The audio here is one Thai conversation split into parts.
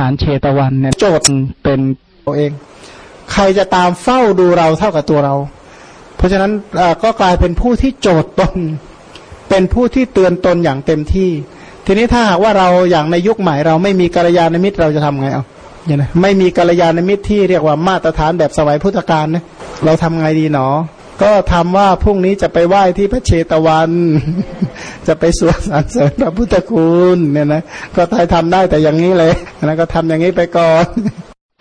ฐานเชตวันเนี่ยโจทย์เป็นตัวเอง ใครจะตามเฝ้าดูเราเท่ากับตัวเรา เพราะฉะนั้นก็กลายเป็นผู้ที่โจทย์ตน เป็นผู้ที่เตือนตนอย่างเต็มที่ ทีนี้ถ้าหากว่าเราอย่างในยุคใหม่เราไม่มีกัลยาณมิตรเราจะทำไงเอาเนี่ยนะไม่มีกัลยาณมิตรที่เรียกว่ามาตรฐานแบบสมัยพุทธกาลนะเราทำไงดีหนอ ก็ทำว่าพรุ่งนี้จะไปไหว้ที่พระเชตวัน จะไปสวดสรรเสริญพระพุทธคุณเนี่ยนะก็ทายทำได้แต่อย่างนี้เลยนะก็ทำอย่างนี้ไปก่อน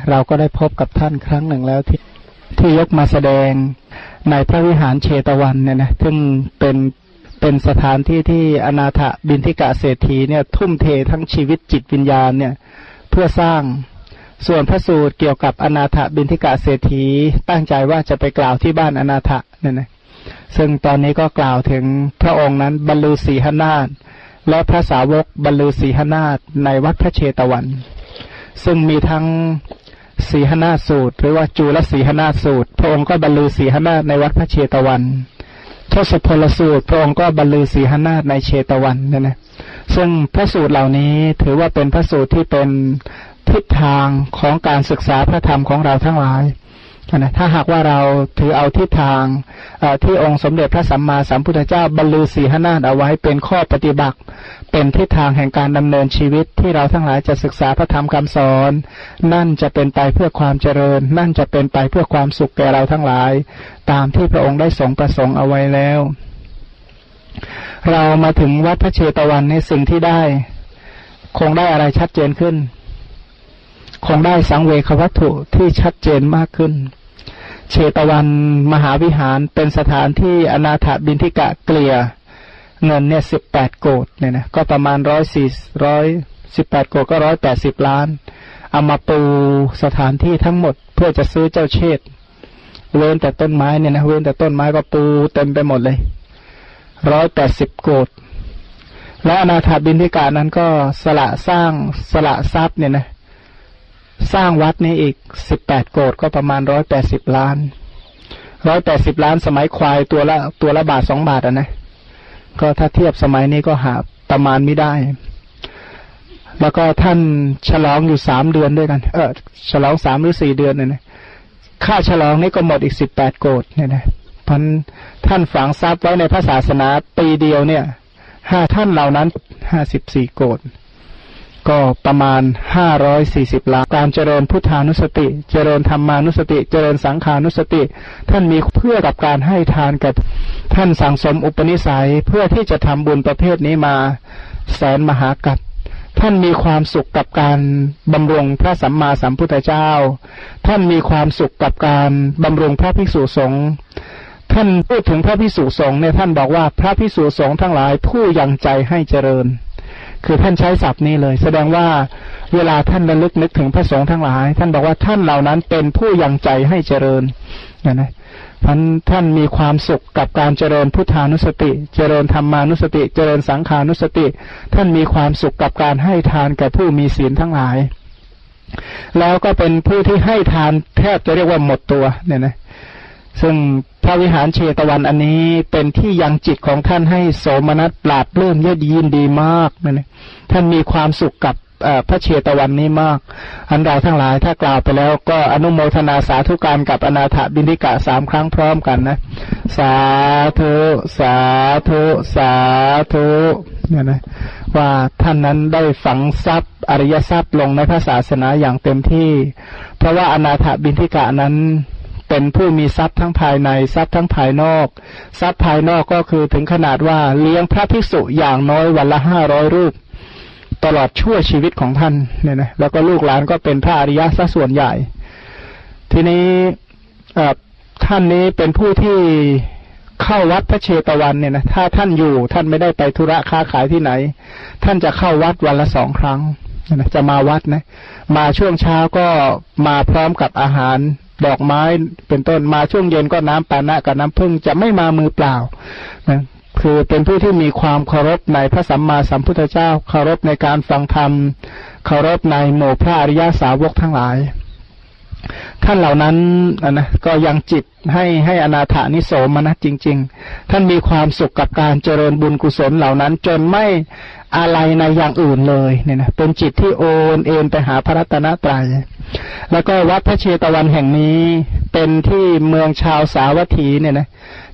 เราก็ได้พบกับท่านครั้งหนึ่งแล้วที่ที่ยกมาแสดงในพระวิหารเชตวันเนี่ยนะซึ่งเป็นเป็นสถานที่ที่อนาถบินทิกะเศรษฐีเนี่ย ทุ่มเททั้งชีวิตจิตวิญญาณเนี่ย เพื่อสร้าง ส่วนพระสูตรเกี่ยวกับอนาถบินทิกะเศรษฐีตั้งใจว่าจะไปกล่าวที่บ้านอนาถเนี่ยนะซึ่งตอนนี้ก็กล่าวถึงพระองค์นั้นบรรลือสีหนาฏและพระสาวกบรรลือสีหนาฏในวัดพระเชตวัน ซึ่งมีทั้งสีหนาสูตร หรือว่าจูลสีหนาสูตร พระองค์ก็บรรลือสีหนาในวัดพระเชตวันทศพลสูตร พระองค์ก็บรรลือสีหนาในเชตวันเนี่ยนะซึ่งพระสูตรเหล่านี้ถือว่าเป็นพระสูตรที่เป็น ทิศทางของการศึกษาพระธรรมของเราทั้งหลายนะถ้าหากว่าเราถือเอาทิศทางที่องค์สมเด็จพระสัมมาสัมพุทธเจ้าบรรลือสีหนาฏเอาไว้เป็นข้อปฏิบัติ เป็นทิศทางแห่งการดำเนินชีวิตที่เราทั้งหลายจะศึกษาพระธรรมคำสอน นั่นจะเป็นไปเพื่อความเจริญ นั่นจะเป็นไปเพื่อความสุขแก่เราทั้งหลาย ตามที่พระองค์ได้ทรงประสงค์เอาไว้แล้ว เรามาถึงวัดพระเชตวันในสิ่งที่ได้ คงได้อะไรชัดเจนขึ้น คงได้สังเวควัตถุที่ชัดเจนมากขึ้น เชตวันมหาวิหารเป็นสถานที่อนาถบินทิกะเกลียเงินเนี่ยสิบแปดโกดเนี่ยนะก็ประมาณร้อยสี่ร้อยสิบแปดโกดก็ร้อยแปดสิบล้าน เอามาปูสถานที่ทั้งหมดเพื่อจะซื้อเจ้าเชษเว้นแต่ต้นไม้เนี่ยนะเว้นแต่ต้นไม้ก็ปูเต็มไปหมดเลยร้อยแปดสิบโกดและอนาถบินทิกานั้นก็สละสร้างสละทรัพย์เนี่ยนะ สร้างวัดนี้อีกสิบแปดโกดก็ประมาณร้อยแปดสิบล้านร้อยแปดสิบล้านสมัยควายตัวละตัวละบาทสองบาทอะนะ ก็ถ้าเทียบสมัยนี้ก็หาประมาณไม่ได้ แล้วก็ท่านฉลองอยู่สามเดือนด้วยกัน เออฉลองสามหรือสี่เดือนเนี่ยนะค่าฉลองนี้ก็หมดอีกสิบแปดโกดเนี่ยนะพันท่านฝังทรัพย์ไว้ในพระศาสนาปีเดียวเนี่ยห้าท่านเหล่านั้นห้าสิบสี่โกด ก็ประมาณห้าร้อยสี่สิบล้าน การเจริญพุทธานุสติ เจริญธรรมานุสติ เจริญสังขานุสติ ท่านมีเพื่อกับการให้ทานกับท่านสังสมอุปนิสัยเพื่อที่จะทำบุญประเภทนี้มาแสนมหากัดท่านมีความสุขกับการบำรุงพระสัมมาสัมพุทธเจ้า ท่านมีความสุขกับการบำรุงพระภิกษุสงฆ์ ท่านพูดถึงพระภิกษุสงฆ์เนี่ยท่านบอกว่าพระภิกษุสงฆ์ทั้งหลายผู้ยังใจให้เจริญ คือท่านใช้ศัพท์นี้เลย แสดงว่าเวลาท่านระลึกนึกถึงพระสงฆ์ทั้งหลาย ท่านบอกว่าท่านเหล่านั้นเป็นผู้ยังใจให้เจริญนะนะท่านท่านมีความสุขกับการเจริญพุทธานุสติ เจริญธรรมานุสติ เจริญสังขานุสติ ท่านมีความสุขกับการให้ทานแก่ผู้มีศีลทั้งหลาย แล้วก็เป็นผู้ที่ให้ทานแทบจะเรียกว่าหมดตัวเนี่ยนะ ซึ่งพระวิหารเชตวันอันนี้เป็นที่ยังจิตของท่านให้โสมนัสปราดเลื่อมเยดยินดีมากนะท่านมีความสุขกับพระเชตวันนี้มาก อันใดทั้งหลายถ้ากล่าวไปแล้วก็อนุโมทนาสาธุการกับอนาถบินิกะสามครั้งพร้อมกันนะ สาธุ สาธุ สาธุเนี่ยนะว่าท่านนั้นได้ฝังทรัพย์อริยทรัพย์ลงในพระศาสนาอย่างเต็มที่ เพราะว่าอนาถบินิกะนั้น เป็นผู้มีทรัพย์ทั้งภายในทรัพย์ทั้งภายนอก ทรัพย์ภายนอกก็คือถึงขนาดว่าเลี้ยงพระภิกษุอย่างน้อยวันละห้าร้อยรูป ตลอดชั่วชีวิตของท่านเนี่ยนะแล้วก็ลูกหลานก็เป็นพระอริยะซะส่วนใหญ่ ทีนี้ท่านนี้เป็นผู้ที่เข้าวัดพระเชตวันเนี่ยนะถ้าท่านอยู่ท่านไม่ได้ไปธุระค้าขายที่ไหน ท่านจะเข้าวัดวันละสองครั้งนะจะมาวัดนะ มาช่วงเช้าก็มาพร้อมกับอาหาร ดอกไม้เป็นต้นมาช่วงเย็นก็น้ำปานะกับน้ำพึ่งจะไม่มามือเปล่านะคือเป็นผู้ที่มีความเคารพในพระสัมมาสัมพุทธเจ้า เคารพในการฟังธรรม เคารพในหมู่พระอริยาสาวกทั้งหลาย ท่านเหล่านั้นนะก็ยังจิตให้ให้อนาถานิโสมนะจริง ๆ ท่านมีความสุขกับการเจริญบุญกุศลเหล่านั้น จนไม่อะไรในอย่างอื่นเลยเนี่ยนะเป็นจิตที่โอนเอ็นไปหาพระรัตนตรยัย แล้วก็วัดพระเชตวันแห่งนี้เป็นที่เมืองชาวสาวัตถีเนี่ยนะ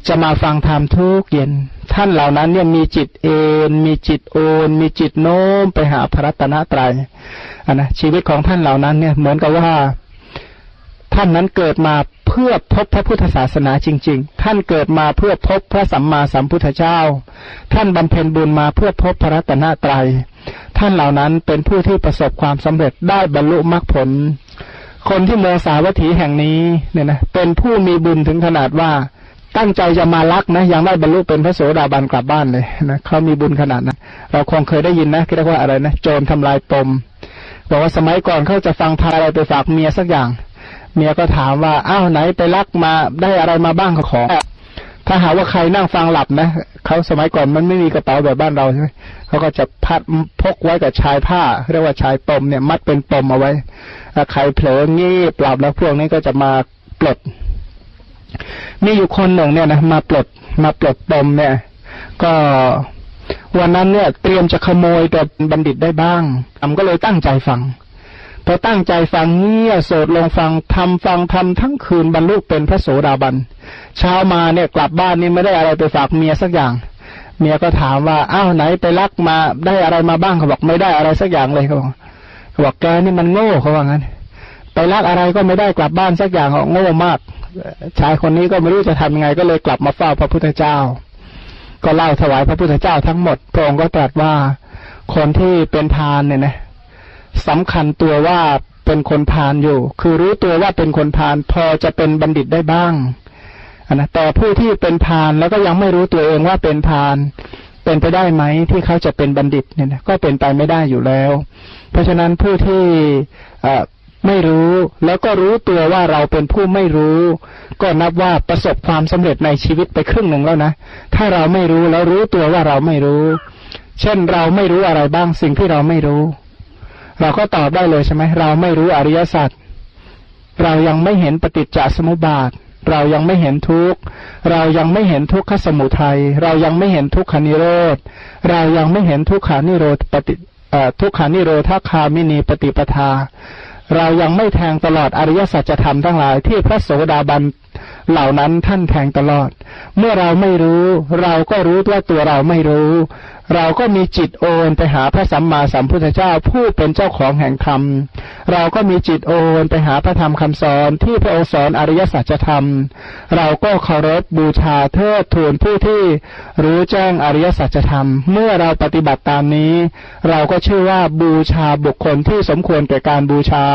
จะมาฟังธรรมทุกเย็น ท่านเหล่านั้นเนี่ยมีจิตเอนมีจิตโอน มีจิตโน้มไปหาพระรัตนตรยัยอันนะชีวิตของท่านเหล่านั้นเนี่ยเหมือนกับว่า ท่านนั้นเกิดมาเพื่อพบพระพุทธศาสนาจริง ๆ ท่านเกิดมาเพื่อพบพระสัมมาสัมพุทธเจ้า ท่านบำเพ็ญบุญมาเพื่อพบพระรัตนตรยัยท่านเหล่านั้นเป็นผู้ที่ประสบความสำเร็จได้บรรลุมรรคผล คนที่เมืองสาวัตถีแห่งนี้เนี่ยนะเป็นผู้มีบุญถึงขนาดว่าตั้งใจจะมาลักนะยังไม่บรรลุเป็นพระโสดาบันกลับบ้านเลยนะเขามีบุญขนาดนั้นเราคงเคยได้ยินนะเรียกว่าอะไรนะโจรทำลายปมบอกว่าสมัยก่อนเขาจะฟังพาอะไรไปฝากเมียสักอย่าง เมียก็ถามว่าอ้าวไหนไปลักมาได้อะไรมาบ้างขอ ถ้าหาว่าใครนั่งฟังหลับนะเขาสมัยก่อนมันไม่มีกระเป๋าแบบบ้านเราใช่ไหมเขาก็จะพัดพกไว้กับชายผ้า เรียกว่าชายปมเนี่ย มัดเป็นปมเอาไว้ถ้าใครเผลองี้ปรับแล้วพวกนี้ก็จะมาปลด มีอยู่คนหนึ่งเนี่ยนะมาปลดมาปลดปมเนี่ย ก็วันนั้นเนี่ย เตรียมจะขโมยกับบัณฑิตได้บ้างทำก็เลยตั้งใจฟังพอตั้งใจฟังเงี่ยโสดลงฟังทำฟังทำทั้งคืนบรรลุเป็นพระโสดาบัน เช้ามาเนี่ยกลับบ้านนี่ไม่ได้อะไรไปฝากเมียสักอย่าง เมียก็ถามว่าอ้าวไหนไปลักมาได้อะไรมาบ้างเขาบอกไม่ได้อะไรสักอย่างเลยเขาบอกเขาบอกแกนี่มันโง่เขาว่างั้น ไปลักอะไรก็ไม่ได้กลับบ้านสักอย่างเขาโง่มากชายคนนี้ก็ไม่รู้จะทำยังไง ก็เลยกลับมาเฝ้าพระพุทธเจ้า ก็เล่าถวายพระพุทธเจ้าทั้งหมดพระองค์ก็ตรัสว่าคนที่เป็นทานเนี่ยนะสำคัญตัวว่าเป็นคนพาลอยู่ คือรู้ตัวว่าเป็นคนพาลพอจะเป็นบัณฑิตได้บ้าง นะแต่ผู้ที่เป็นพาลแล้วก็ยังไม่รู้ตัวเองว่าเป็นพาลเป็นไปได้ไหมที่เขาจะเป็นบัณฑิตเนี่ยนะก็เป็นไปไม่ได้อยู่แล้ว เพราะฉะนั้นผู้ที่ไม่รู้แล้วก็รู้ตัวว่าเราเป็นผู้ไม่รู้ ก็นับว่าประสบความสำเร็จในชีวิตไปครึ่งหนึ่งแล้วนะ ถ้าเราไม่รู้แล้วรู้ตัวว่าเราไม่รู้ เช่นเราไม่รู้อะไรบ้างสิ่งที่เราไม่รู้ เราก็ตอบได้เลยใช่ไหมเราไม่รู้อริยสัจเรายังไม่เห็นปฏิจจสมุปบาท เรายังไม่เห็นทุกข์ เรายังไม่เห็นทุกขสมุทัย เรายังไม่เห็นทุกขานิโรธ เรายังไม่เห็นทุกขานิโรธปฏิทุกขานิโรธาคามินีปฏิปทา เรายังไม่แทงตลอดอริยสัจธรรมทั้งหลายที่พระโสดาบัน เหล่านั้นท่านแทงตลอด เมื่อเราไม่รู้ เราก็รู้ว่าตัวเราไม่รู้ เราก็มีจิตโอนไปหาพระสัมมาสัมพุทธเจ้าผู้เป็นเจ้าของแห่งธรรม เราก็มีจิตโอนไปหาพระธรรมคำสอนที่พระองค์สอนอริยสัจธรรม เราก็เคารพบูชาเทิดทูนผู้ที่รู้แจ้งอริยสัจธรรม เมื่อเราปฏิบัติตามนี้ เราก็ชื่อว่าบูชาบุคคลที่สมควรแก่การบูชา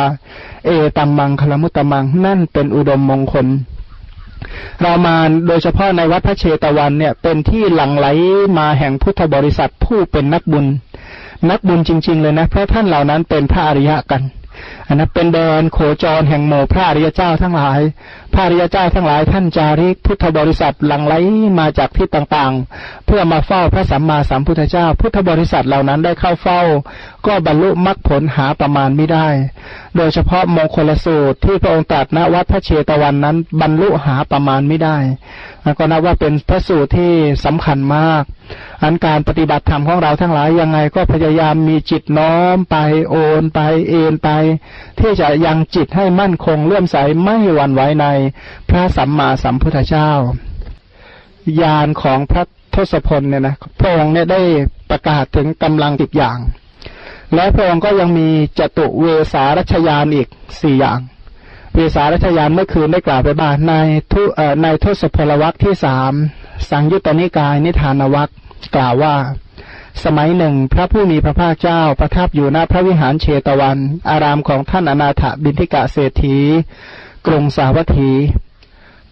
เอตัมมังคลมุตตมังนั่นเป็นอุดมมงคล เรามาโดยเฉพาะในวัดพระเชตวันเนี่ย เป็นที่หลั่งไหลมาแห่งพุทธบริษัทผู้เป็นนักบุญ นักบุญจริง ๆ เลยนะ เพราะท่านเหล่านั้นเป็นพระอริยะกัน อันนั้นเป็นแดนโคจรแห่งหมู่พระอริยเจ้าทั้งหลาย พระอริยเจ้าทั้งหลายท่านจาริกพุทธบริษัทหลั่งไหลมาจากที่ต่างๆ เพื่อมาเฝ้าพระสัมมาสัมพุทธเจ้า พุทธบริษัทเหล่านั้นได้เข้าเฝ้า ก็บรรลุมรรคผลหาประมาณไม่ได้ โดยเฉพาะมงคลสูตรที่พระองค์ตรัสณวัดพระเชตวันนั้น บรรลุหาประมาณไม่ได้ก็นับว่าเป็นพระสูตรที่สำคัญมาก อันการปฏิบัติธรรมของเราทั้งหลายยังไงก็พยายามมีจิตน้อมไปโอนไปเอ็นไปที่จะยังจิตให้มั่นคงเลื่อมใสไม่หวั่นไหวในพระสัมมาสัมพุทธเจ้า ญาณของพระทศพลเนี่ยนะพระองค์เนี่ยได้ประกาศถึงกำลังติดอย่าง และพระองค์ก็ยังมีจตุเวสารัชยานอีกสี่อย่าง เวสารัชยานเมื่อคืนได้กล่าวไปบ้างในทุในทศพลวัคที่สามสังยุตตนิกายนิทานวัคกล่าวว่า สมัยหนึ่ง พระผู้มีพระภาคเจ้าประทับอยู่ณพระวิหารเชตวัน อารามของท่านอนาถบินทิกะเศรษฐี กรุงสาวัตถี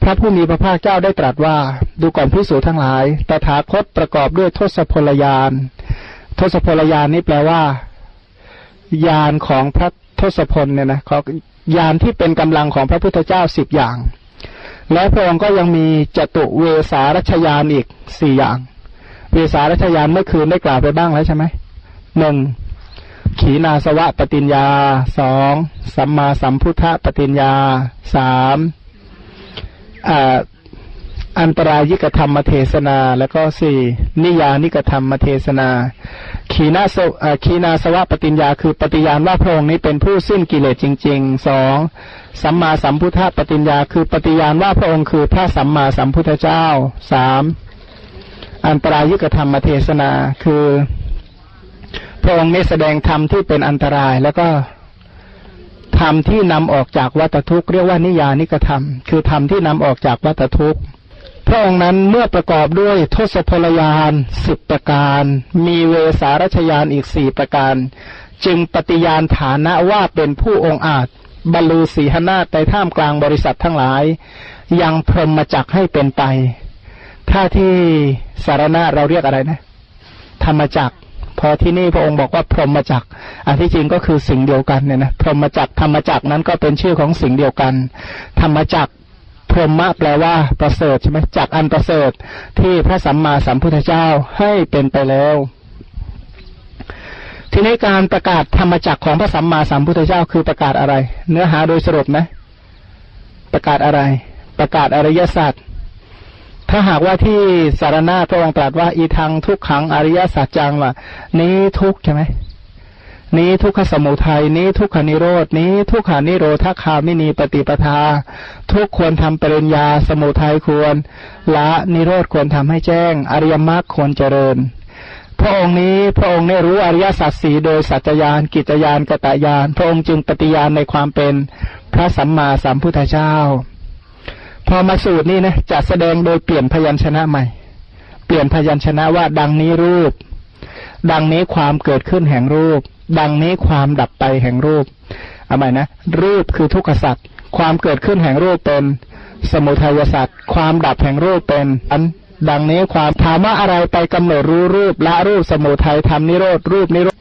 พระผู้มีพระภาคเจ้าได้ตรัสว่า ดูก่อนพิสูจทั้งหลาย ตถาคตประกอบด้วยทศพลยาน ทศพลยานนี้แปลว่า ยานของพระทศพลเนี่ยนะของยานที่เป็นกำลังของพระพุทธเจ้าสิบอย่าง และพระองค์ก็ยังมีจตุเวสารัชยานอีกสี่อย่าง วสารัชยานเมื่อคืนได้กล่าวไปบ้างแล้วใช่ไหมหนึ่งขีนาสวะปฏิญญาสองสัมมาสัมพุทธปฏิญญาสามอันตรายิกธรรมเทศนา แล้วก็สี่นิยานิกธรรมเทศนา ขีนาสขีนาสวะปฏิญญา คือปฏิญาณว่าพระองค์นี้เป็นผู้สิ้นกิเลสจริงๆสองสัมมาสัมพุทธปฏิญญา คือปฏิญาณว่าพระองค์คือพระสัมมาสัมพุทธเจ้าสาม อันตรายิกธรรมเทศนา คือ พระองค์นี้แสดงธรรมที่เป็นอันตรายแล้วก็ธรรมที่นำออกจากวัตทุกข์เรียกว่านิยานิกธรรม คือธรรมที่นำออกจากวัตทุกข์พระองค์นั้นเมื่อประกอบด้วยทศพลยานสิบประการ มีเวสารชยานอีกสี่ประการ จึงปฏิญาณฐานะว่าเป็นผู้องอาจบรรลุสีหนาในท่ามกลางบริษัททั้งหลาย ยังพรหมจักให้เป็นไป ถ้าที่สารณะเราเรียกอะไรนะ ธรรมจักพอที่นี่พระองค์บอกว่าพรหมจักอันที่จริงก็คือสิ่งเดียวกันเนี่ยนะพรหมจักธรรมจักนั้นก็เป็นชื่อของสิ่งเดียวกัน ธรรมจักพรหมะแปลว่าประเสริฐใช่ไหมจักอันประเสริฐที่พระสัมมาสัมพุทธเจ้าให้เป็นไปแล้ว ทีนี้การประกาศธรรมจักของพระสัมมาสัมพุทธเจ้าคือประกาศอะไร เนื้อหาโดยสรุปนะ ประกาศอะไร ประกาศอริยสัจ ถ้าหากว่าที่สารนาพระองค์ตรัสว่าอีทางทุกขังอริยสัจจังว่านี้ทุกใช่ไหมนี้ทุกขสมุทัยนี้ทุกขานิโรดนี้ทุกขานิโรธาคามินีปฏิปทา ทุกควรทำปริญญาสมุทัยควร ละนิโรธควรทำให้แจ้ง อริยมรรคควรเจริญ พระองค์นี้พระองค์ได้รู้อริยสัจสีโดยสัจจยานกิจยานกตยาน พระองค์จึงปฏิญาณในความเป็นพระสัมมาสัมพุทธเจ้า พอมาสูตรนี้นะจะแสดงโดยเปลี่ยนพยัญชนะใหม่ เปลี่ยนพยัญชนะว่า ดังนี้รูป ดังนี้ความเกิดขึ้นแห่งรูป ดังนี้ความดับไปแห่งรูปเอาใหม่นะ รูปคือทุกขสัตว์ความเกิดขึ้นแห่งรูปเป็นสมุทัยสัตว์ความดับแห่งรูปเป็นอันดังนี้ความถามว่าอะไรไปกำหนดรู้รูปละรูปสมุทัยทำนิโรธรูปนิโรธ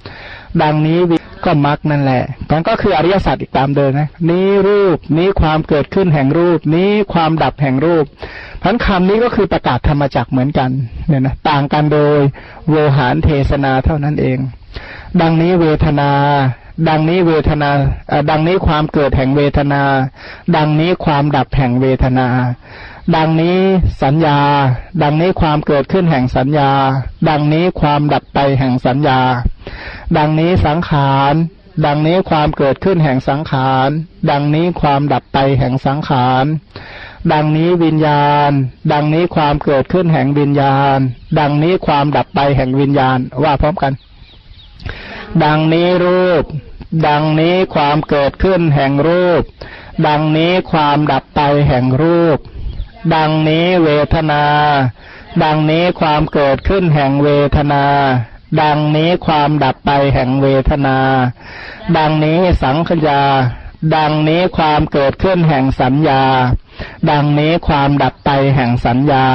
ดังนี้ก็มักนั่นแหละมันก็คืออริยสัจอีกตามเดิมนะ นี้รูป นี้ความเกิดขึ้นแห่งรูป นี้ความดับแห่งรูปพันคำนี้ก็คือประกาศธรรมจักเหมือนกัน เนี่ยนะ ต่างกันโดยโวหารเทศนาเท่านั้นเอง ดังนี้เวทนา ดังนี้เวทนา ดังนี้ความเกิดแห่งเวทนา ดังนี้ความดับแห่งเวทนา ดังนี้สัญญา ดังนี้ความเกิดขึ้นแห่งสัญญา ดังนี้ความดับไปแห่งสัญญา ดังนี้สังขาร ดังนี้ความเกิดขึ้นแห่งสังขาร ดังนี้ความดับไปแห่งสังขาร ดังนี้วิญญาณ ดังนี้ความเกิดขึ้นแห่งวิญญาณ ดังนี้ความดับไปแห่งวิญญาณ ว่าพร้อมกัน ดังนี้รูป ดังนี้ความเกิดขึ้นแห่งรูป ดังนี้ความดับไปแห่งรูป ดังนี้เวทนา ดังนี้ความเกิดขึ้นแห่งเวทนา ดังนี้ความดับไปแห่งเวทนา ดังนี้สังขยา ดังนี้ความเกิดขึ้นแห่งสัญญา ดังนี้ความดับไปแห่งสัญญา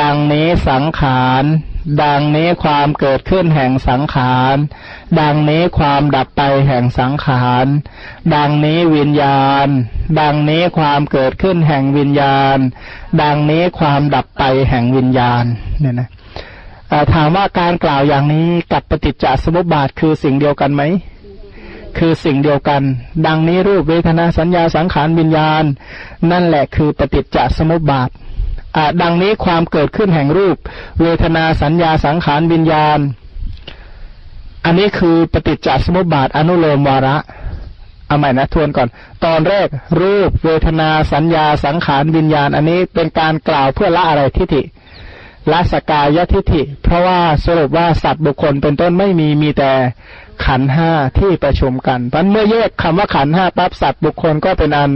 ดังนี้สังขาร ดังนี้ความเกิดขึ้นแห่งสังขาร ดังนี้ความดับไปแห่งสังขาร ดังนี้วิญญาณ ดังนี้ความเกิดขึ้นแห่งวิญญาณ ดังนี้ความดับไปแห่งวิญญาณ เนี่ยนะถามว่าการกล่าวอย่างนี้กับปฏิจจสมุปบาทคือสิ่งเดียวกันไหม คือสิ่งเดียวกัน ดังนี้รูปเวทนาสัญญาสังขารวิญญาณ นั่นแหละคือปฏิจจสมุปบาท ดังนี้ความเกิดขึ้นแห่งรูป เวทนาสัญญาสังขารวิญญาณ อันนี้คือปฏิจจสมุปบาทอนุโลมวาระเอาใหม่นะทวนก่อน ตอนแรกรูป เวทนาสัญญาสังขารวิญญาณ อันนี้เป็นการกล่าวเพื่อละอะไรทิฏฐิละสกายทิฏฐิ เพราะว่าสรุปว่าสัตว์บุคคลเป็นต้นไม่มีมีแต่ขันห้าที่ประชุมกันเพราะเมื่อแยกคำว่าขันห้าปั๊บสัตว์บุคคลก็เป็นอัน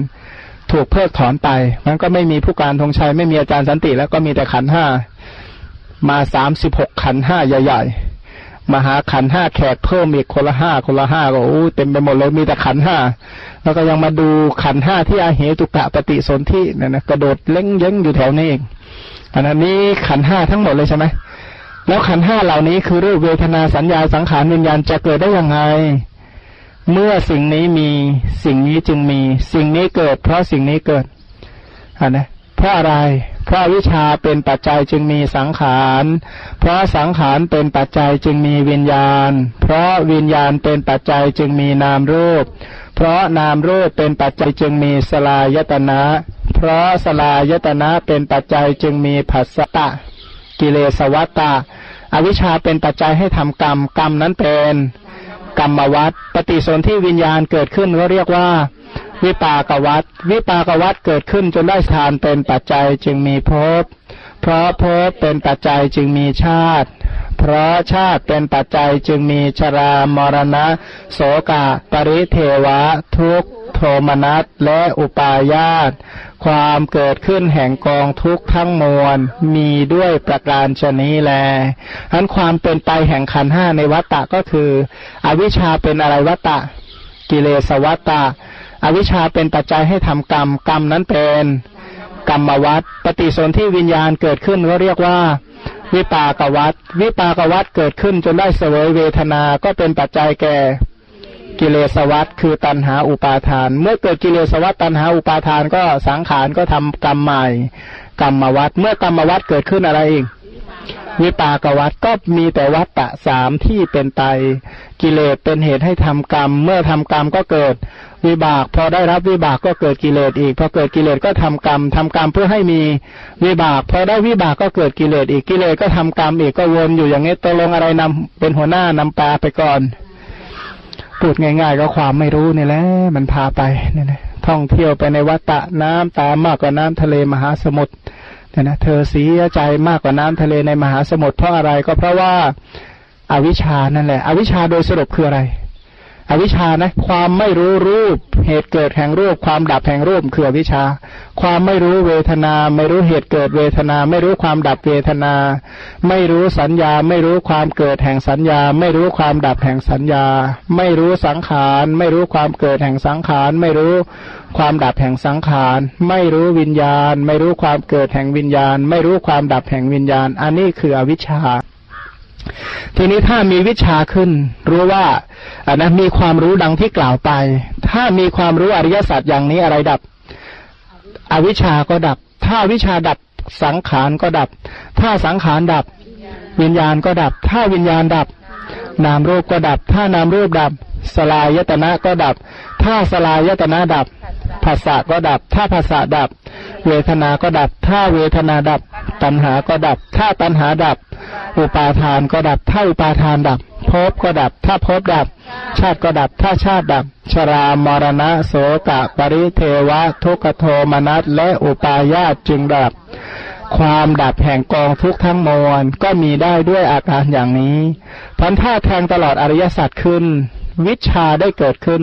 ถูกเพิกถอนไปมันก็ไม่มีผู้การธงชัยไม่มีอาจารย์สันติ แล้วก็มีแต่ขันห้ามาสามสิบหกขันห้าใหญ่ ๆมาหาขันห้าแขกเพิ่มอีกคนละห้าคนละห้าก็โอ้เต็มไปหมดเลยมีแต่ขันห้าแล้วก็ยังมาดูขันห้าที่อาเหตุกะปฏิสนธิเนี่ยนะกระโดดเล้งเย้งอยู่แถวนี้เองอันนี้ขันห้าทั้งหมดเลยใช่ไหมแล้วขันห้าเหล่านี้คือรูปเวทนาสัญญาสังขารวิญญาณจะเกิดได้ยังไง เมื่อสิ่งนี้มีสิ่งนี้จึงมี สิ่งนี้เกิด เพราะสิ่งนี้เกิดอันนะเพราะอะไร เพราะวิชาเป็นปัจจัยจึงมีสังขาร เพราะสังขารเป็นปัจจัยจึงมีวิญญาณ เพราะวิญญาณเป็นปัจจัยจึงมีนามรูป เพราะนามรูปเป็นปัจจัยจึงมีสลายตนะ เพราะสลายตนะเป็นปัจจัยจึงมีผัสสะกิเลสวัตตะ อวิชชาเป็นปัจจัยให้ทำกรรม กรรมนั้นเป็น กรรมวัตปฏิสนธิวิญญาณเกิดขึ้นก็เรียกว่า วิปากวัตวิปากวัตเกิดขึ้นจนได้ฌานเป็นปัจจัยจึงมีภพเพราะภพเป็นปัจจัยจึงมีชาติ เพราะชาติเป็นปัจจัยจึงมีชรามรณะ โสกะ ปริเทวะ ทุกโทมนัสและอุปาญาต ความเกิดขึ้นแห่งกองทุกข์ทั้งมวลมีด้วยประการชนี้แลอันความเป็นไปแห่งขันห้าในวัตตะก็คือ อวิชชาเป็นอะไรวัตตะ กิเลสวัตตะ อวิชชาเป็นปัจจัยให้ทำกรรม กรรมนั้นเป็น กรรมวัตปฏิสนธิวิญญาณเกิดขึ้นก็เรียกว่า วิปากวัตวิปากวัตเกิดขึ้นจนได้เสวยเวทนา ก็เป็นปัจจัยแก่กิเลสวัตคือตันหาอุปาทาน เมื่อเกิดกิเลสวัตตันหาอุปาทานก็สังขารก็ทำกรรมใหม่กรรมวัตเมื่อกรรมวัตเกิดขึ้นอะไรอีกวิปากวัตก็มีแต่วัตตะสามที่เป็นไตกิเลสเป็นเหตุให้ทำกรรม เมื่อทำกรรมก็เกิด วิบาก พอได้รับวิบากก็เกิดกิเลสอีก พอเกิดกิเลสก็ทำกรรมทำกรรมเพื่อให้มีวิบาก พอได้วิบากก็เกิดกิเลสอีกกิเลสก็ทำกรรมอีกก็วนอยู่อย่างนี้ตกลงอะไรนำเป็นหัวหน้านำปลาไปก่อนพูดง่าย ๆ ก็ความไม่รู้นี่แหละมันพาไปเนี่ยนะท่องเที่ยวไปในวัฏะน้ำตามมากกว่าน้ำทะเลมหาสมุทรเนี่ยนะเธอเสียใจมากกว่าน้ำทะเลในมหาสมุทรเพราะอะไรก็เพราะว่าอาวิชานั่นแหละ อวิชาโดยสรุปคืออะไร อวิชานะ ความไม่รู้รูป เหตุเกิดแห่งรูป ความดับแห่งรูปคืออวิชา ความไม่รู้เวทนา ไม่รู้เหตุเกิดเวทนา ไม่รู้ความดับเวทนา ไม่รู้สัญญา ไม่รู้ความเกิดแห่งสัญญา ไม่รู้ความดับแห่งสัญญา ไม่รู้สังขาร ไม่รู้ความเกิดแห่งสังขาร ไม่รู้ความดับแห่งสังขาร ไม่รู้วิญญาณ ไม่รู้ความเกิดแห่งวิญญาณ ไม่รู้ความดับแห่งวิญญาณ อันนี้คืออวิชชา ทีนี้ถ้ามีวิชาขึ้น รู้ว่าอันนะมีความรู้ดังที่กล่าวไป ถ้ามีความรู้อริยสัจอย่างนี้อะไรดับ อวิชาก็ดับ ถ้าวิชาดับสังขารก็ดับ ถ้าสังขารดับ วิญญาณก็ดับ ถ้าวิญญาณดับ นามรูปก็ดับ ถ้านามรูปดับ สลายตนะก็ดับ ถ้าสลายตนะดับ ภาษาก็ดับ ถ้าภาษาดับ เวทนา ก็ดับ ถ้าเวทนาดับ ตัณหา ก็ดับ ถ้าตัณหาดับ อุปาทานก็ดับ ถ้าอุปาทานดับ ภพก็ดับ ถ้าภพดับ ชาติก็ดับ ถ้าชาติดับ ชรามรณะ โสกะ ปริเทวะ ทุกขโทมนัส และอุปาญาตจึงดับ ความดับแห่งกองทุกทั้งมวลก็มีได้ด้วยอาการอย่างนี้พันธะแทงตลอดอริยสัจขึ้น วิชาได้เกิดขึ้น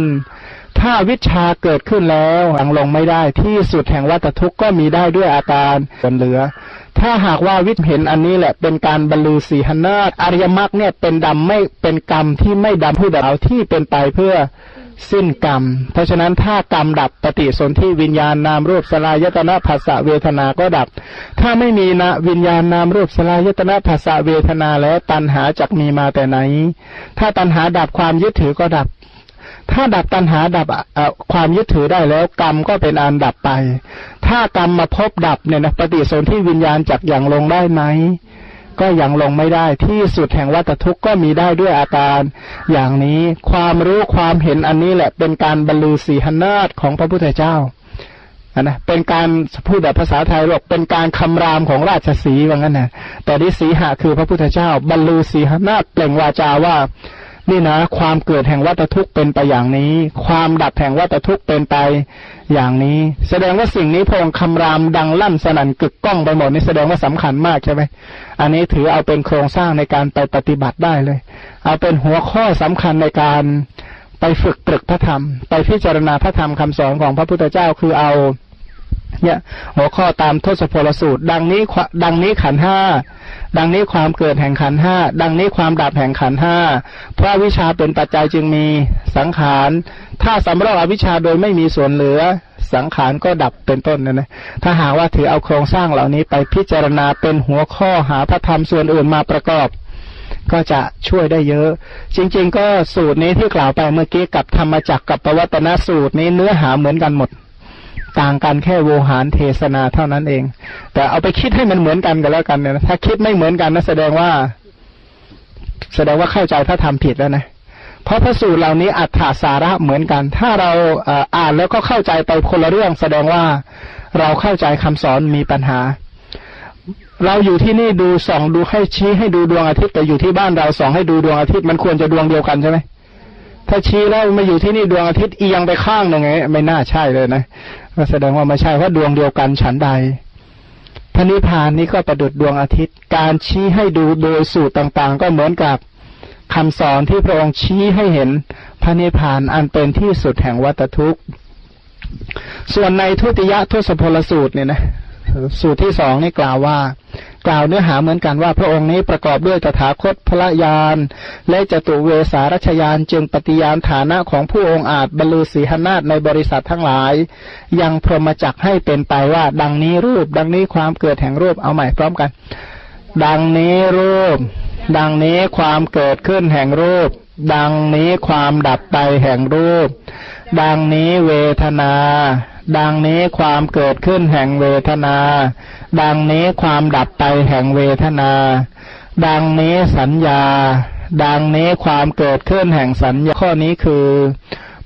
ถ้าวิชาเกิดขึ้นแล้วหลังลงไม่ได้ที่สุดแห่งวัตทุกข์ก็มีได้ด้วยอาการจนเหลือ ถ้าหากว่าวิทเห็นอันนี้แหละ เป็นการบรรลือสีหนาฏอริยมรรคเนี่ยเป็นดำไม่เป็นกรรมที่ไม่ดำผู้ดาวที่เป็นไปเพื่อสิ้นกรรม เพราะฉะนั้นถ้ากรรมดับปฏิสนธิวิญญาณนามรูปสลายตนะภาษาเวทนาก็ดับ ถ้าไม่มีนะวิญญาณนามรูปสลายตนะภาษาเวทนาแล้วตัณหาจักมีมาแต่ไหน ถ้าตัณหาดับความยึดถือก็ดับ ถ้าดับตัณหาดับความยึดถือได้แล้ว กรรมก็เป็นอันดับไป ถ้ากรรมมาพบดับเนี่ยนะปฏิสนธิวิญญาณจากอย่างลงได้ไหมก็ยังลงไม่ได้ที่สุดแห่งวัฏทุกข์ก็มีได้ด้วยอาการ อย่างนี้ความรู้ความเห็นอันนี้แหละ เป็นการบรรลือสีหนาฏของพระพุทธเจ้านะเป็นการพูดแบบภาษาไทยบอกเป็นการคำรามของราชสีว่างั้นนะแต่ที่สีหะคือพระพุทธเจ้า บรรลือสีหนาฏเปล่งวาจาว่า นี่นะ ความเกิดแห่งวัตทุกข์เป็นไปอย่างนี้ ความดับแห่งวัตทุกข์เป็นไปอย่างนี้ แสดงว่าสิ่งนี้พงคำรามดังลั่นสนั่นกึกก้องไปหมดนี่แสดงว่าสำคัญมากใช่ไหมอันนี้ถือเอาเป็นโครงสร้างในการไปปฏิบัติได้เลย เอาเป็นหัวข้อสำคัญในการไปฝึกตรึกพระธรรม ไปพิจารณาพระธรรมคำสอนของพระพุทธเจ้าคือเอา เนี่ยหัวข้อตามทศพลสูตร ดังนี้ดังนี้ขันห้าดังนี้ความเกิดแห่งขันห้าดังนี้ความดับแห่งขันห้าเพราะวิชาเป็นปัจจัยจึงมีสังขารถ้าสำรอกอวิชาโดยไม่มีส่วนเหลือ สังขารก็ดับเป็นต้นนะนะถ้าหากว่าถือเอาโครงสร้างเหล่านี้ไปพิจารณาเป็นหัวข้อหาพระธรรมส่วนอื่นมาประกอบ ก็จะช่วยได้เยอะ จริง ๆ ก็สูตรนี้ที่กล่าวไปเมื่อกี้กับธรรมจักกับปวัตนสูตรนี้เนื้อหาเหมือนกันหมด ต่างกันแค่โวหารเทศนาเท่านั้นเอง แต่เอาไปคิดให้มันเหมือนกันกันแล้วกันเนี่ยถ้าคิดไม่เหมือนกันนะแสดงว่า แสดงว่าเข้าใจถ้าทำผิดแล้วนะเพราะพระสูตรเหล่านี้อัฏฐาสาระเหมือนกัน ถ้าเราอ่านแล้วก็เข้าใจไปคนละเรื่อง แสดงว่าเราเข้าใจคำสอนมีปัญหา เราอยู่ที่นี่ดูส่องดูให้ชี้ให้ดูดวงอาทิตย์แต่อยู่ที่บ้านเราส่องให้ดูดวงอาทิตย์มันควรจะดวงเดียวกันใช่ไหม ถ้าชี้แล้วมาอยู่ที่นี่ดวงอาทิตย์เอียงไปข้างหนึ่งไงไม่น่าใช่เลยนะก็แสดงว่าไม่ใช่เพราะดวงเดียวกันฉันใดพระนิพพานนี้ก็ประดุดดวงอาทิตย์ การชี้ให้ดูโดยสูตรต่างๆ ก็เหมือนกับคำสอนที่พระองค์ชี้ให้เห็นพระนิพพานอันเป็นที่สุดแห่งวัตทุกข์ ส่วนในทุติยทศพลสูตรเนี่ยนะ สูตรที่สองนี่กล่าวว่า กล่าวเนื้อหาเหมือนกันว่าพระองค์นี้ประกอบด้วยตถาคตพระยาน และจตุเวสารัชยานจึงปฏิญาณฐานะของผู้องค์อาจบรรลุสีหนาฏในบริษัททั้งหลาย ยังพรหมจักให้เป็นไปว่า ดังนี้รูป ดังนี้ความเกิดแห่งรูปเอาใหม่พร้อมกัน ดังนี้รูป ดังนี้ความเกิดขึ้นแห่งรูป ดังนี้ความดับไปแห่งรูป ดังนี้เวทนา ดังนี้ความเกิดขึ้นแห่งเวทนา ดังนี้ความดับไปแห่งเวทนา ดังนี้สัญญา ดังนี้ความเกิดขึ้นแห่งสัญญาข้อนี้คือ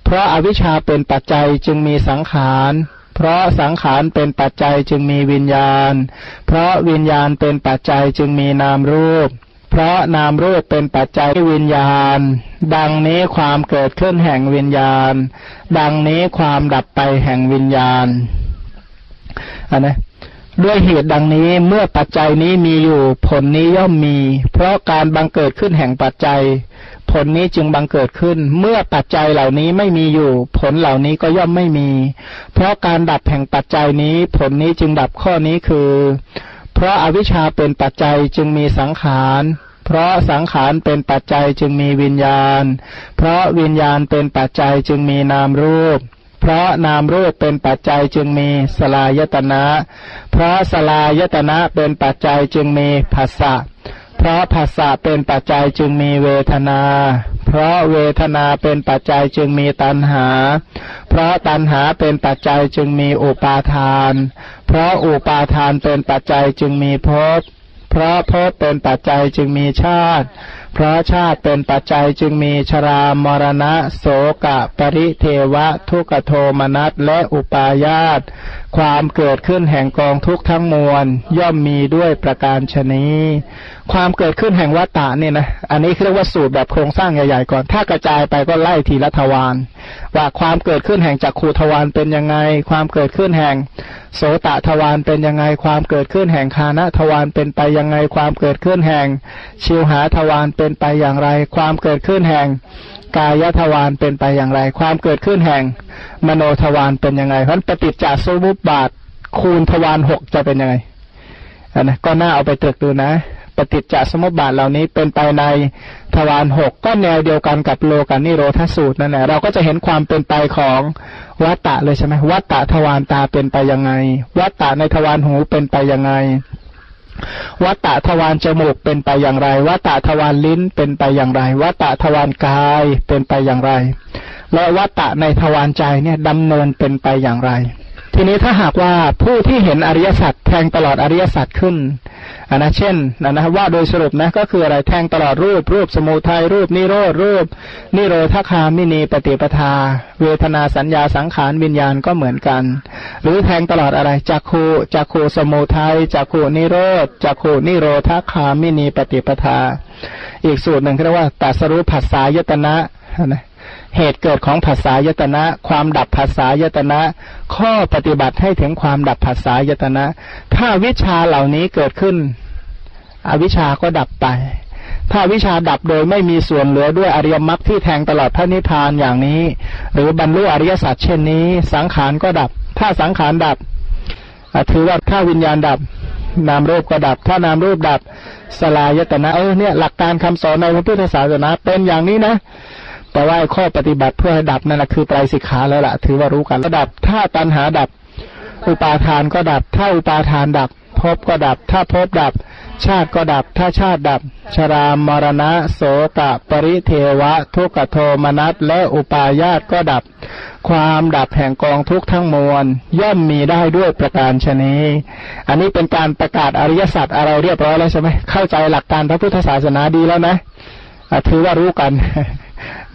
เพราะอาวิชชาเป็นปัจจัยจึงมีสังขารเพราะสังขารเป็นปัจจัยจึงมีวิญญาณ เพราะวิญญาณเป็นปัจจัยจึงมีนามรูป ราะนามรูปเป็นปัจจัยวิญญาณ ดังนี้ความเกิดขึ้นแห่งวิญญาณ ดังนี้ความดับไปแห่งวิญญาณอันนะด้วยเหตุดังนี้เมื่อปัจจัยนี้มีอยู่ผลนี้ย่อมมี เพราะการบังเกิดขึ้นแห่งปัจจัย ผลนี้จึงบังเกิดขึ้น เมื่อปัจจัยเหล่านี้ไม่มีอยู่ ผลเหล่านี้ก็ย่อมไม่มี เพราะการดับแห่งปัจจัยนี้ ผลนี้จึงดับข้อนี้คือ เพราะอาวิชชาเป็นปัจจัยจึงมีสังขาร เพราะสังขารเป็นปัจจัยจึงมีวิญญาณ เพราะวิญญาณเป็นปัจจัยจึงมีนามรูป เพราะนามรูปเป็นปัจจัยจึงมีสลายตนะ เพราะสลายตนะเป็นปัจจัยจึงมีภาษะเพราะภาษะเป็นปัจจัยจึงมีเวทนา เพราะเวทนาเป็นปัจจัยจึงมีตัณหา เพราะตัณหาเป็นปัจจัยจึงมีอุปาทาน เพราะอุปาทานเป็นปัจจัยจึงมีภพ เพราะภพเป็นปัจจัยจึงมีชาติเพราะชาติเป็นปัจจัยจึงมีชรามรณะ โสกะ ปริเทวะ ทุกโทมนัสและอุปาญาต ความเกิดขึ้นแห่งกองทุกทั้งมวล ย่อมมีด้วยประการชนีความเกิดขึ้นแห่งวัตตะเนี่ยนะ อันนี้เรียกว่าสูตรแบบโครงสร้างใหญ่ๆก่อน ถ้ากระจายไปก็ไล่ทีละทวาร ว่าความเกิดขึ้นแห่งจักขูทวารเป็นยังไง ความเกิดขึ้นแห่งโสตทวารเป็นยังไง ความเกิดขึ้นแห่งคานะทวารเป็นไปยังไง ความเกิดขึ้นแห่งชิวหาทวารเป็นไปอย่างไร ความเกิดขึ้นแห่งกายทวารเป็นไปอย่างไร ความเกิดขึ้นแห่ง มโนทวารเป็นยังไงเพราะปฏิจจสมุปบาทคูณทวารหกจะเป็นยังไงอันนะก็น่าเอาไปตรึกดูนะปฏิจจสมุปบาทเหล่านี้เป็นไปในทวารหกก็แนวเดียวกันกับโลกานิโรธสูตรนั่นแหละเราก็จะเห็นความเป็นไปของวัตตะเลยใช่ไหมวัตตะทวารตาเป็นไปยังไง วัตตะในทวารหูเป็นไปยังไง วัตตะทวารจมูกเป็นไปอย่างไร วัตตะทวารลิ้นเป็นไปอย่างไร วัตตะทวารกายเป็นไปอย่างไร และวัตตะในทวารใจเนี่ยดำเนินเป็นไปอย่างไร ทีนี้ถ้าหากว่าผู้ที่เห็นอริยสัจแทงตลอดอริยสัจขึ้น อันนะเช่นนะนะว่าโดยสรุปนะก็คืออะไรแทงตลอดรูป รูปสมุทัยรูปนิโรธรูป นิโรธคามินีปฏิปทา เวทนาสัญญาสังขารวิญญาณก็เหมือนกัน หรือแทงตลอดอะไรจักขูจักขูสมุทัยจักขูนิโรธจักขูนิโรธคามินีปฏิปทา อีกสูตรหนึ่งเรียกว่าตัสรู้ผัสสายตนะนะ เหตุเกิดของภาษายตนะ ความดับภาษายตนะ ข้อปฏิบัติให้ถึงความดับภาษายตนะ ถ้าวิชาเหล่านี้เกิดขึ้น อวิชาก็ดับไป ถ้าวิชาดับโดยไม่มีส่วนเหลือด้วยอริยมรรคที่แทงตลอดพระนิพพานอย่างนี้ หรือบรรลุอริยสัจเช่นนี้ สังขารก็ดับ ถ้าสังขารดับถือว่าถ้าวิญญาณดับนามรูปก็ดับ ถ้านามรูปดับสลายตนะเออเนี่ยหลักการคำสอนในพระพุทธศาสนาเป็นอย่างนี้นะ แต่ว่าข้อปฏิบัติเพื่อให้ดับนั่นแหละคือไตรสิกขาแล้วล่ะ ถือว่ารู้กันระดับถ้าตัณหาดับ อุปาทานก็ดับ ถ้าอุปาทานดับภพก็ดับ ถ้าภพดับ ชาติก็ดับ ถ้าชาติดับ ชรามรณะ โสกะ ปริเทวะ ทุกขโทมนัสและอุปาญาตก็ดับ ความดับแห่งกองทุกทั้งมวล ย่อมมีได้ด้วยประการชนีอันนี้เป็นการประกาศอริยสัจอะไรเรียบร้อยแล้วใช่ไหมเข้าใจหลักการพระพุทธศาสนาดีแล้วนะถือว่ารู้กัน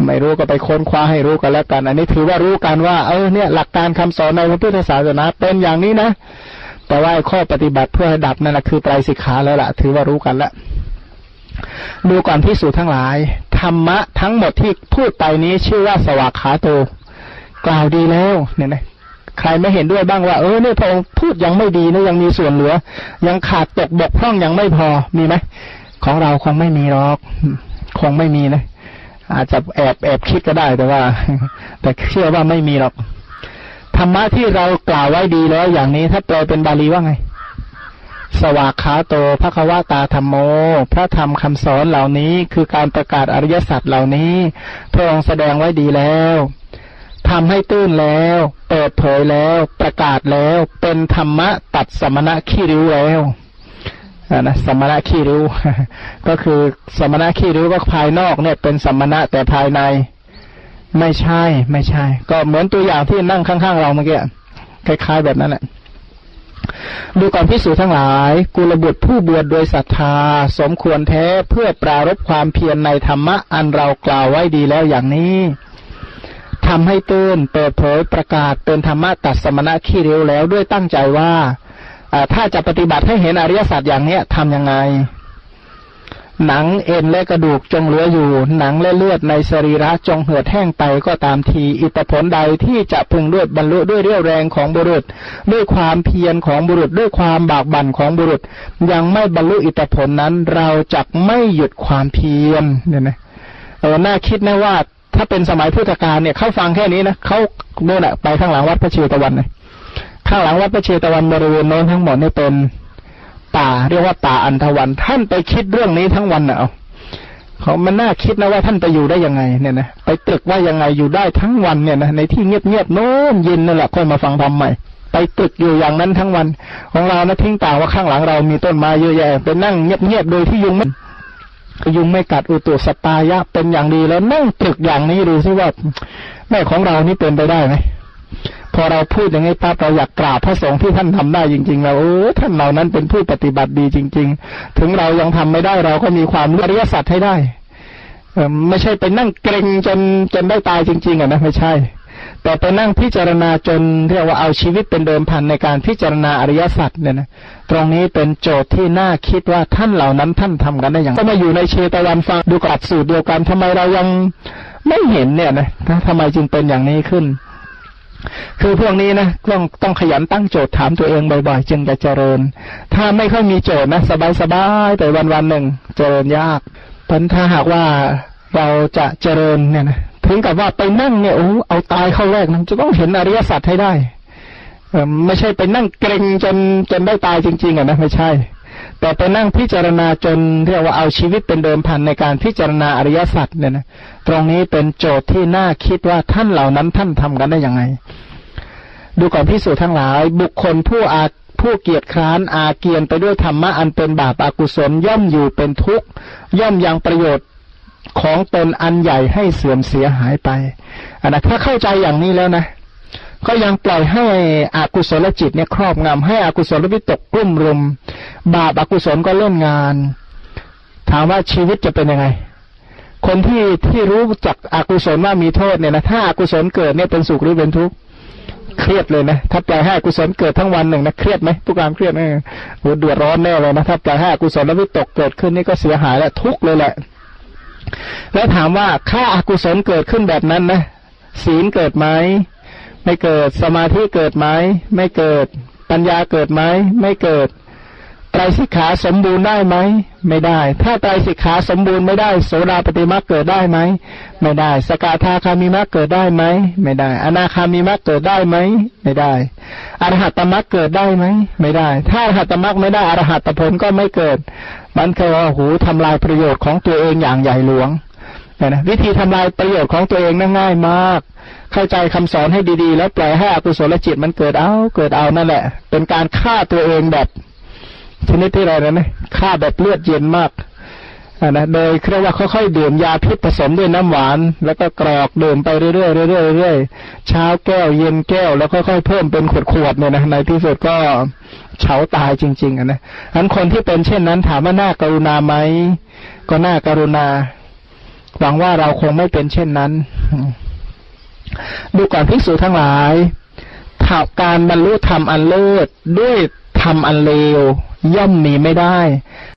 ไม่รู้ก็ไปค้นคว้าให้รู้กันแล้วกัน อันนี้ถือว่ารู้กันว่า เออเนี่ยหลักการคำสอนในพระพุทธศาสนาเป็นอย่างนี้นะ แต่ว่าข้อปฏิบัติเพื่อให้ดับนั่นแหละคือไตรสิกขาแล้วล่ะ ถือว่ารู้กันแล้วดูก่อนพิสูจทั้งหลาย ธรรมะทั้งหมดที่พูดไปนี้ชื่อว่าสวากขาโต กล่าวดีแล้วเนี่ยนะใครไม่เห็นด้วยบ้างว่า เออเนี่ยพระองค์พูดยังไม่ดีนะยังมีส่วนเหลือ ยังขาดตกบกพร่องยังไม่พอมีไหมของเราคงไม่มีหรอก คงไม่มีนะ อาจจะแอบแอบคิดก็ได้แต่ว่า แต่เชื่อว่าไม่มีหรอกธรรมะที่เรากล่าวไว้ดีแล้วอย่างนี้ถ้าแปลเป็นบาลีว่าไง สวากขาโตพระควตาธรรมโม พระธรรมคำสอนเหล่านี้คือการประกาศอริยสัจเหล่านี้ พระองค์แสดงไว้ดีแล้วทำให้ตื้นแล้ว เปิดเผยแล้ว ประกาศแล้ว เป็นธรรมะตัดสมณะขี้ริ้วแล้ว นะสมณะขี้ริ้ว ก็คือสมณะขี้ริ้วก็ภายนอกเนี่ย เป็นสมณะแต่ภายใน ไม่ใช่ ไม่ใช่ ก็เหมือนตัวอย่างที่นั่งข้างๆเราเมื่อกี้คล้าย ๆ แบบนั้นแหละดูก่อนพิสูจทั้งหลาย กุลบุตรผู้บวชโดยศรัทธา สมควรแท้เพื่อปรารบความเพียรในธรรมะอันเรากล่าวไว้ดีแล้วอย่างนี้ทำให้ตื่นเปิดเผยประกาศเป็นธรรมะตัดสมณะขี้เร็วแล้วด้วยตั้งใจว่า ถ้าจะปฏิบัติให้เห็นอริยสัจอย่างเนี้ยทำยังไง หนังเอ็นและกระดูกจงเหลืออยู่ หนังและเลือดในสรีระจงเหือดแห้งไปก็ตามทีอิตผลใดที่จะพึงด้วยบรรลุด้วยเรี่ยวแรงของบุรุษ ด้วยความเพียรของบุรุษ ด้วยความบากบั่นของบุรุษ ยังไม่บรรลุอิตผลนั้น เราจะไม่หยุดความเพียรเนี่ยนะเออน่าคิดนะว่าถ้าเป็นสมัยพุทธกาลเนี่ยเขาฟังแค่นี้นะเขาโน่นแหละไปข้างหลังวัดพระเชตวันเลย ข้างหลังวัดพระเชตวันบริเวณโน้นทั้งหมดนี่เป็นป่าเรียกว่าป่าอันทวัน ท่านไปคิดเรื่องนี้ทั้งวันเนาะเขามันน่าคิดนะว่าท่านไปอยู่ได้ยังไงเนี่ยนะไปตรึกว่ายังไงอยู่ได้ทั้งวันเนี่ยนะในที่เงียบๆโน้นเย็นนั่นแหละค่อยมาฟังธรรมใหม่ ไปตึกอยู่อย่างนั้นทั้งวัน ของเรานะทิ้งต่างว่าข้างหลังเรามีต้นไม้เยอะแยะไปนั่งเงียบๆโดยที่ยุงไม่ยุงไม่กัดอุตุสตายะเป็นอย่างดีแล้วนั่งตึกอย่างนี้ดูซิว่าแม่ของเรานี่เป็นไปได้ไหม พอเราพูดอย่างนี้ปั๊บเราอยากกราบพระสงฆ์ที่ท่านทำได้จริงๆแล้วโอ้ท่านเหล่านั้นเป็นผู้ปฏิบัติดีจริง ๆ ถึงเรายังทำไม่ได้เราก็มีความอริยสัจให้ได้เออไม่ใช่ไปนั่งเกรงจนจนได้ตายจริง ๆอะนะไม่ใช่ แต่ไปนั่งพิจารณาจนเรียกว่าเอาชีวิตเป็นเดิมพันในการพิจารณาอริยสัจเนี่ยนะตรงนี้เป็นโจทย์ที่น่าคิดว่าท่านเหล่านั้นท่านทำกันได้อย่างก็มาอยู่ในเชตวันฟังดูกลับสูตรเดียวกันทำไมเรายังไม่เห็นเนี่ยนะทำไมจึงเป็นอย่างนี้ขึ้น คือพวกนี้นะต้องต้องขยันตั้งโจทย์ถามตัวเองบ่อยๆ จึงจะเจริญ ถ้าไม่ค่อยมีโจทย์นะสบายๆแต่วันๆหนึ่งเจริญยากเพราะถ้าหากว่าเราจะเจริญเนี่ยนะถึงกับว่าไปนั่งเนี่ยโอ้เอาตายเข้าแรกมันจะต้องเห็นอริยสัจให้ได้ไม่ใช่ไปนั่งเกรงจนจนได้ตายจริง ๆอะนะไม่ใช่ แต่ไปนั่งพิจารณาจนเรียกว่าเอาชีวิตเป็นเดิมพันในการพิจารณาอริยสัจเนี่ยนะตรงนี้เป็นโจทย์ที่น่าคิดว่าท่านเหล่านั้นท่านทำกันได้ยังไง ดูก่อนพิสูจนทั้งหลาย บุคคลผู้อาผู้เกียจคร้านอาเกียนไปด้วยธรรมะอันเป็นบาปอากุศลย่อมอยู่เป็นทุกข์ย่อมยังประโยชน์ของตนอันใหญ่ให้เสื่อมเสียหายไปอันนะถ้าเข้าใจอย่างนี้แล้วนะ ก็ยังปล่อยให้อากุศลจิตเนี่ยครอบงำให้อกุศลวิตกกลุ่มรุม บาปอากุศลก็เล่นงาน ถามว่าชีวิตจะเป็นยังไง คนที่ที่รู้จักอากุศลว่ามีโทษเนี่ยนะถ้าอากุศลเกิดเนี่ยเป็นสุขหรือเป็นทุกข์เครียดเลยนะถ้าปล่อยให้อกุศลเกิดทั้งวันหนึ่งนะเครียดไหมผู้การเครียดไหมโหเดือดร้อนแน่เลยนะถ้าปล่อยให้อกุศลวิตกเกิดขึ้นนี่ก็เสียหายแล้วทุกข์เลยแหละ แล้วถามว่าถ้าอากุศลเกิดขึ้นแบบนั้นนะศีลเกิดไหม ไม่เกิดสมาธิเกิดไหมไม่เกิด ปัญญาเกิดไหมไม่เกิดไตรสิกขาสมบูรณ์ได้ไหมไม่ได้ ถ้าไตรสิกขาสมบูรณ์ไม่ได้โสดาปฏิมาเกิดได้ไหมไม่ได้ สกทาคามีมรรคเกิดได้ไหมไม่ได้ อนาคามีมรรคเกิดได้ไหมไม่ได้อรหัตมรรคเกิดได้ไหมไม่ได้ ถ้าอรหัตมรรคไม่ได้อรหัตผลก็ไม่เกิด มันคือว่าหูทำลายประโยชน์ของตัวเองอย่างใหญ่หลวงนะวิธีทำลายประโยชน์ของตัวเองนั่ง่ายมาก เข้าใจคำสอนให้ดีๆ แล้วปล่อยให้อกุศลจิตมันเกิดเอาเกิดเอานั่นแหละ เป็นการฆ่าตัวเองแบบชนิดที่อะไรนะฆ่าแบบเลือดเย็นมากอ่านะโดยเรียกว่าค่อยๆดื่มยาพิษผสมด้วยน้ำหวาน แล้วก็กรอกดื่มไปเรื่อยๆเรื่อยๆเรื่อยๆเช้าแก้วเย็นแก้วแล้วค่อยๆเพิ่มเป็นขวดๆเนี่ยนะในที่สุดก็เฉาตายจริงๆอะนะอันคนที่เป็นเช่นนั้นถามว่าน่ากรุณาไหมก็น่ากรุณาหวังว่าเราคงไม่เป็นเช่นนั้น ดูก่อนภิกษุทั้งหลายถ้าการบรรลุธรรมอันเลิศด้วยธรรมอันเลวย่อมมีไม่ได้